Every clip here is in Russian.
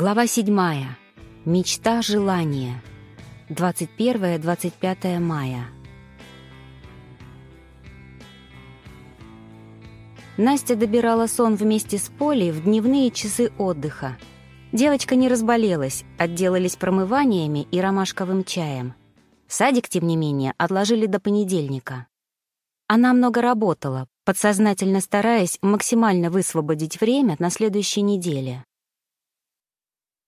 Глава 7. Мечта желания. 21-25 мая. Настя добирала сон вместе с Полей в дневные часы отдыха. Девочка не разболелась, отделались промываниями и ромашковым чаем. Садик, тем не менее, отложили до понедельника. Она много работала, подсознательно стараясь максимально высвободить время на следующей неделе.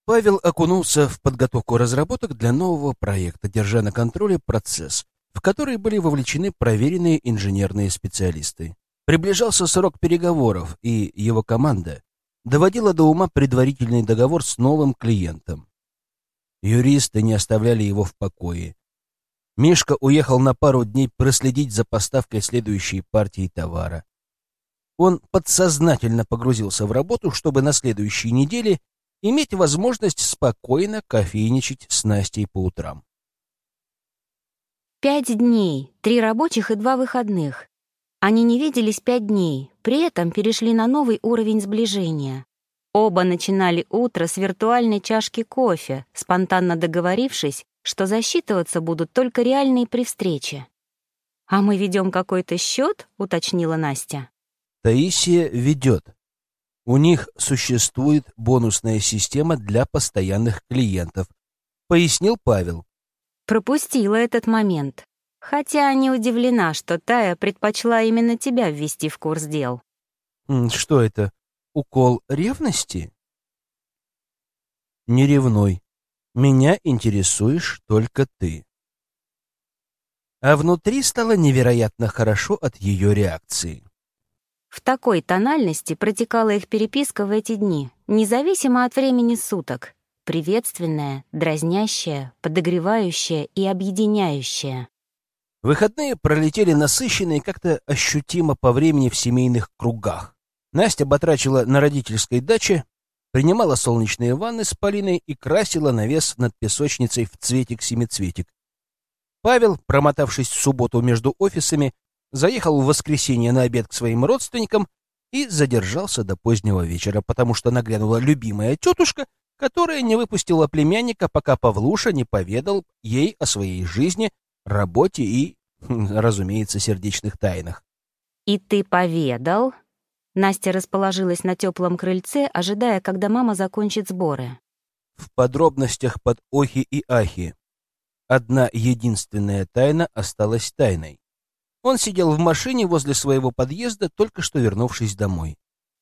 Павел окунулся в подготовку разработок для нового проекта, держа на контроле процесс, в который были вовлечены проверенные инженерные специалисты. Приближался срок переговоров, и его команда доводила до ума предварительный договор с новым клиентом. Юристы не оставляли его в покое. Мишка уехал на пару дней проследить за поставкой следующей партии товара. Он подсознательно погрузился в работу, чтобы на следующей неделе иметь возможность спокойно кофейничать с Настей по утрам. Пять дней, три рабочих и два выходных. Они не виделись пять дней, при этом перешли на новый уровень сближения. Оба начинали утро с виртуальной чашки кофе, спонтанно договорившись, что засчитываться будут только реальные при встрече. «А мы ведем какой-то счет?» — уточнила Настя. Таисия ведет. У них существует бонусная система для постоянных клиентов, пояснил Павел. Пропустила этот момент. Хотя не удивлена, что Тая предпочла именно тебя ввести в курс дел. Что это? Укол ревности? Не ревнуй. Меня интересуешь только ты. А внутри стало невероятно хорошо от ее реакции. В такой тональности протекала их переписка в эти дни, независимо от времени суток. Приветственная, дразнящая, подогревающая и объединяющая. Выходные пролетели насыщенные как-то ощутимо по времени в семейных кругах. Настя батрачила на родительской даче, принимала солнечные ванны с Полиной и красила навес над песочницей в цветик-семицветик. Павел, промотавшись в субботу между офисами, заехал в воскресенье на обед к своим родственникам и задержался до позднего вечера, потому что наглянула любимая тетушка, которая не выпустила племянника, пока Павлуша не поведал ей о своей жизни, работе и, разумеется, сердечных тайнах. «И ты поведал?» Настя расположилась на теплом крыльце, ожидая, когда мама закончит сборы. В подробностях под охи и ахи. Одна единственная тайна осталась тайной. Он сидел в машине возле своего подъезда, только что вернувшись домой.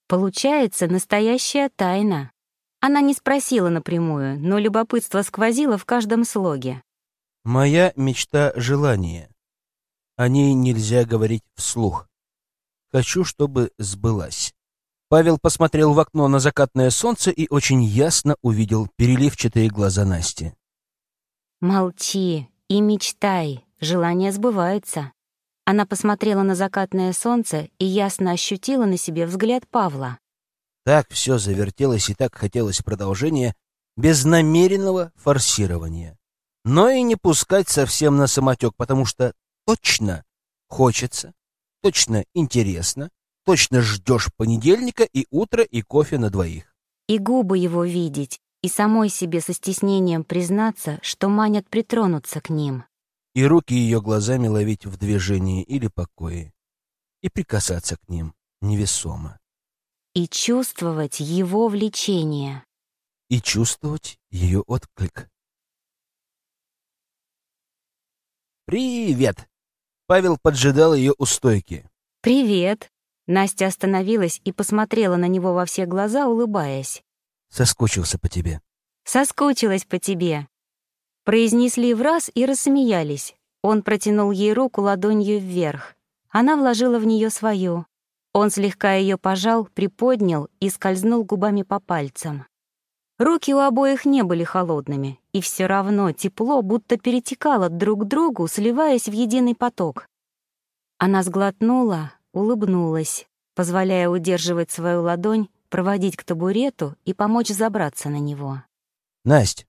Получается, настоящая тайна. Она не спросила напрямую, но любопытство сквозило в каждом слоге. «Моя мечта — желание. О ней нельзя говорить вслух. Хочу, чтобы сбылась». Павел посмотрел в окно на закатное солнце и очень ясно увидел переливчатые глаза Насти. «Молчи и мечтай, желание сбывается». Она посмотрела на закатное солнце и ясно ощутила на себе взгляд Павла. Так все завертелось и так хотелось продолжения без намеренного форсирования. Но и не пускать совсем на самотек, потому что точно хочется, точно интересно, точно ждешь понедельника и утро, и кофе на двоих. И губы его видеть, и самой себе со стеснением признаться, что манят притронуться к ним и руки ее глазами ловить в движении или покое, и прикасаться к ним невесомо. И чувствовать его влечение. И чувствовать ее отклик. «Привет!» Павел поджидал ее у стойки. «Привет!» Настя остановилась и посмотрела на него во все глаза, улыбаясь. «Соскучился по тебе». «Соскучилась по тебе», Произнесли в раз и рассмеялись. Он протянул ей руку ладонью вверх. Она вложила в нее свою. Он слегка ее пожал, приподнял и скользнул губами по пальцам. Руки у обоих не были холодными, и все равно тепло будто перетекало друг к другу, сливаясь в единый поток. Она сглотнула, улыбнулась, позволяя удерживать свою ладонь, проводить к табурету и помочь забраться на него. «Насть,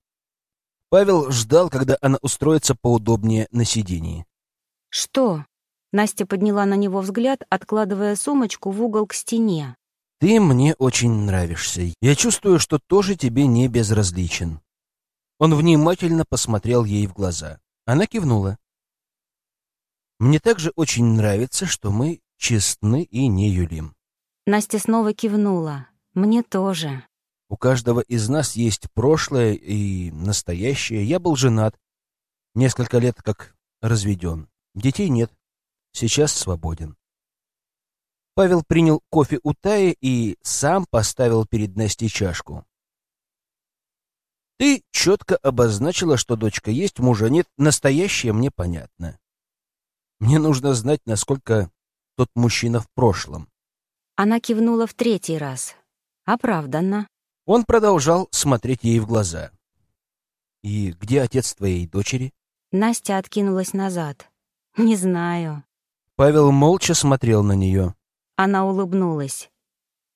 Павел ждал, когда она устроится поудобнее на сидении. «Что?» Настя подняла на него взгляд, откладывая сумочку в угол к стене. Ты мне очень нравишься. Я чувствую, что тоже тебе не безразличен. Он внимательно посмотрел ей в глаза. Она кивнула. Мне также очень нравится, что мы честны и не юлим. Настя снова кивнула. Мне тоже. У каждого из нас есть прошлое и настоящее. Я был женат. Несколько лет как разведен. Детей нет. Сейчас свободен. Павел принял кофе у Таи и сам поставил перед Настей чашку. Ты четко обозначила, что дочка есть, мужа нет. Настоящее мне понятно. Мне нужно знать, насколько тот мужчина в прошлом. Она кивнула в третий раз. Оправданно. Он продолжал смотреть ей в глаза. «И где отец твоей дочери?» Настя откинулась назад. «Не знаю». Павел молча смотрел на нее. Она улыбнулась.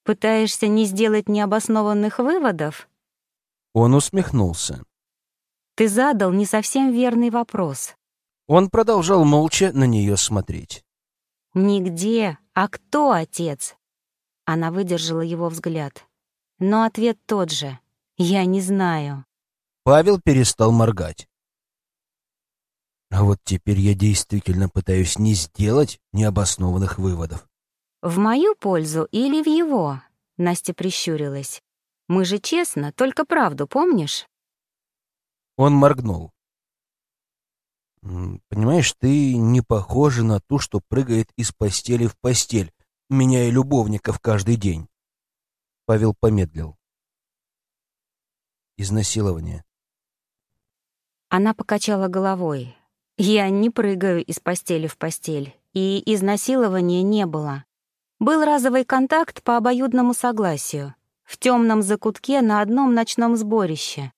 «Пытаешься не сделать необоснованных выводов?» Он усмехнулся. «Ты задал не совсем верный вопрос». Он продолжал молча на нее смотреть. «Нигде. А кто отец?» Она выдержала его взгляд. Но ответ тот же. «Я не знаю». Павел перестал моргать. А вот теперь я действительно пытаюсь не сделать необоснованных выводов. «В мою пользу или в его?» Настя прищурилась. «Мы же честно, только правду, помнишь?» Он моргнул. «Понимаешь, ты не похожа на ту, что прыгает из постели в постель, меняя любовников каждый день». Павел помедлил. «Изнасилование». Она покачала головой. «Я не прыгаю из постели в постель, и изнасилования не было. Был разовый контакт по обоюдному согласию. В темном закутке на одном ночном сборище.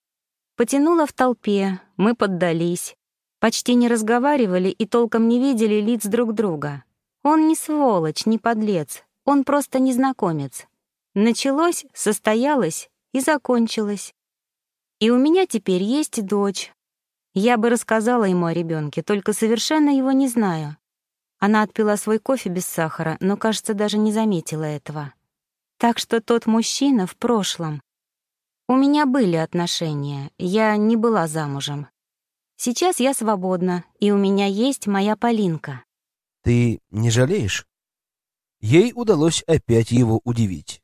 Потянуло в толпе, мы поддались. Почти не разговаривали и толком не видели лиц друг друга. Он не сволочь, не подлец, он просто незнакомец. Началось, состоялось и закончилось. И у меня теперь есть дочь. Я бы рассказала ему о ребенке, только совершенно его не знаю. Она отпила свой кофе без сахара, но, кажется, даже не заметила этого. Так что тот мужчина в прошлом. У меня были отношения, я не была замужем. Сейчас я свободна, и у меня есть моя Полинка. Ты не жалеешь? Ей удалось опять его удивить.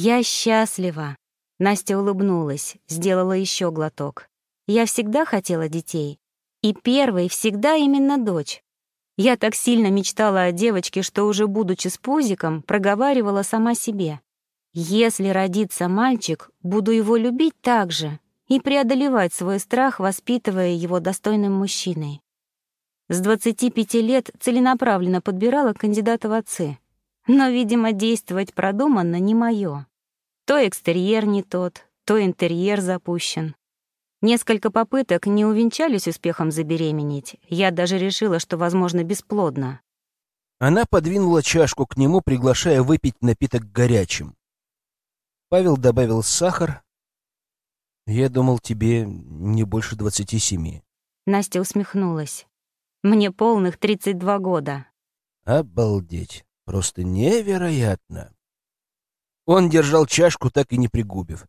Я счастлива. Настя улыбнулась, сделала еще глоток. Я всегда хотела детей. И первой всегда именно дочь. Я так сильно мечтала о девочке, что уже будучи с пузиком, проговаривала сама себе. Если родится мальчик, буду его любить так же и преодолевать свой страх, воспитывая его достойным мужчиной. С 25 лет целенаправленно подбирала кандидата в отцы. Но, видимо, действовать продуманно не мое. То экстерьер не тот, то интерьер запущен. Несколько попыток не увенчались успехом забеременеть. Я даже решила, что, возможно, бесплодно. Она подвинула чашку к нему, приглашая выпить напиток горячим. Павел добавил сахар. «Я думал, тебе не больше двадцати семи». Настя усмехнулась. «Мне полных тридцать два года». «Обалдеть! Просто невероятно!» Он держал чашку, так и не пригубив.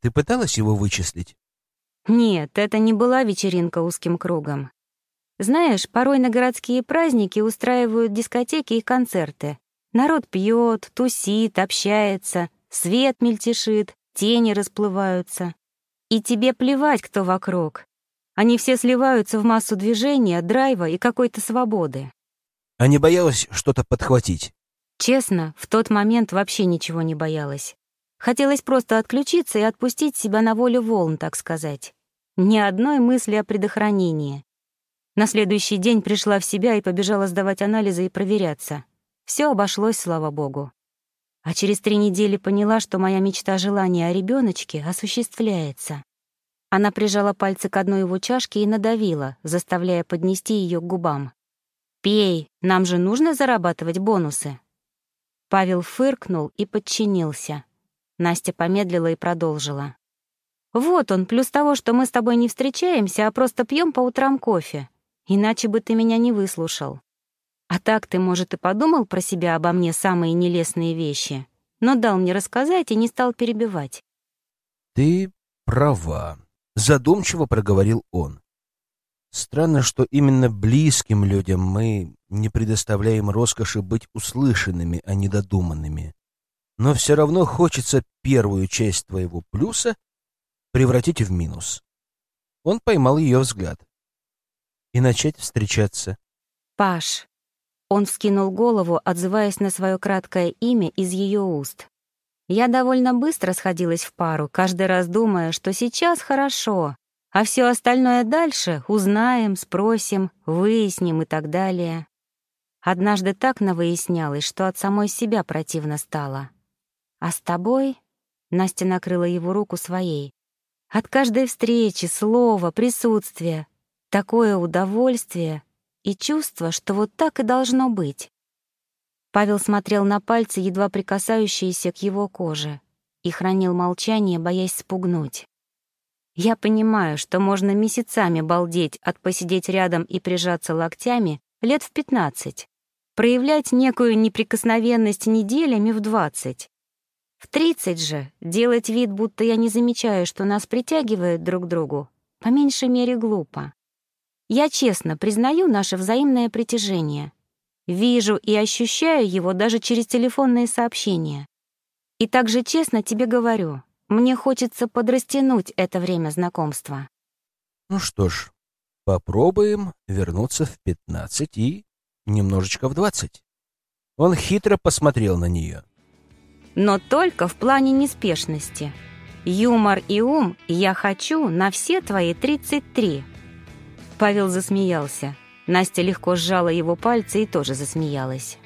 Ты пыталась его вычислить? Нет, это не была вечеринка узким кругом. Знаешь, порой на городские праздники устраивают дискотеки и концерты. Народ пьет, тусит, общается, свет мельтешит, тени расплываются. И тебе плевать, кто вокруг. Они все сливаются в массу движения, драйва и какой-то свободы. А не боялась что-то подхватить? Честно, в тот момент вообще ничего не боялась. Хотелось просто отключиться и отпустить себя на волю волн, так сказать. Ни одной мысли о предохранении. На следующий день пришла в себя и побежала сдавать анализы и проверяться. Все обошлось, слава богу. А через три недели поняла, что моя мечта желания о ребеночке осуществляется. Она прижала пальцы к одной его чашке и надавила, заставляя поднести ее к губам. «Пей, нам же нужно зарабатывать бонусы». Павел фыркнул и подчинился. Настя помедлила и продолжила. «Вот он, плюс того, что мы с тобой не встречаемся, а просто пьем по утрам кофе. Иначе бы ты меня не выслушал». А так ты, может, и подумал про себя обо мне самые нелестные вещи, но дал мне рассказать и не стал перебивать. «Ты права», — задумчиво проговорил он. «Странно, что именно близким людям мы не предоставляем роскоши быть услышанными, а не додуманными. Но все равно хочется первую часть твоего плюса превратить в минус». Он поймал ее взгляд. «И начать встречаться». «Паш». Он вскинул голову, отзываясь на свое краткое имя из ее уст. Я довольно быстро сходилась в пару, каждый раз думая, что сейчас хорошо, а все остальное дальше узнаем, спросим, выясним и так далее. Однажды так навыяснялось, что от самой себя противно стало. А с тобой... Настя накрыла его руку своей. От каждой встречи, слова, присутствия. Такое удовольствие и чувство, что вот так и должно быть. Павел смотрел на пальцы, едва прикасающиеся к его коже, и хранил молчание, боясь спугнуть. Я понимаю, что можно месяцами балдеть от посидеть рядом и прижаться локтями лет в пятнадцать, проявлять некую неприкосновенность неделями в двадцать. В тридцать же делать вид, будто я не замечаю, что нас притягивает друг к другу, по меньшей мере глупо. Я честно признаю наше взаимное притяжение, Вижу и ощущаю его даже через телефонные сообщения. И также честно тебе говорю, мне хочется подрастянуть это время знакомства. Ну что ж, попробуем вернуться в пятнадцать и немножечко в двадцать. Он хитро посмотрел на нее. Но только в плане неспешности. Юмор и ум я хочу на все твои тридцать три. Павел засмеялся. Настя легко сжала его пальцы и тоже засмеялась.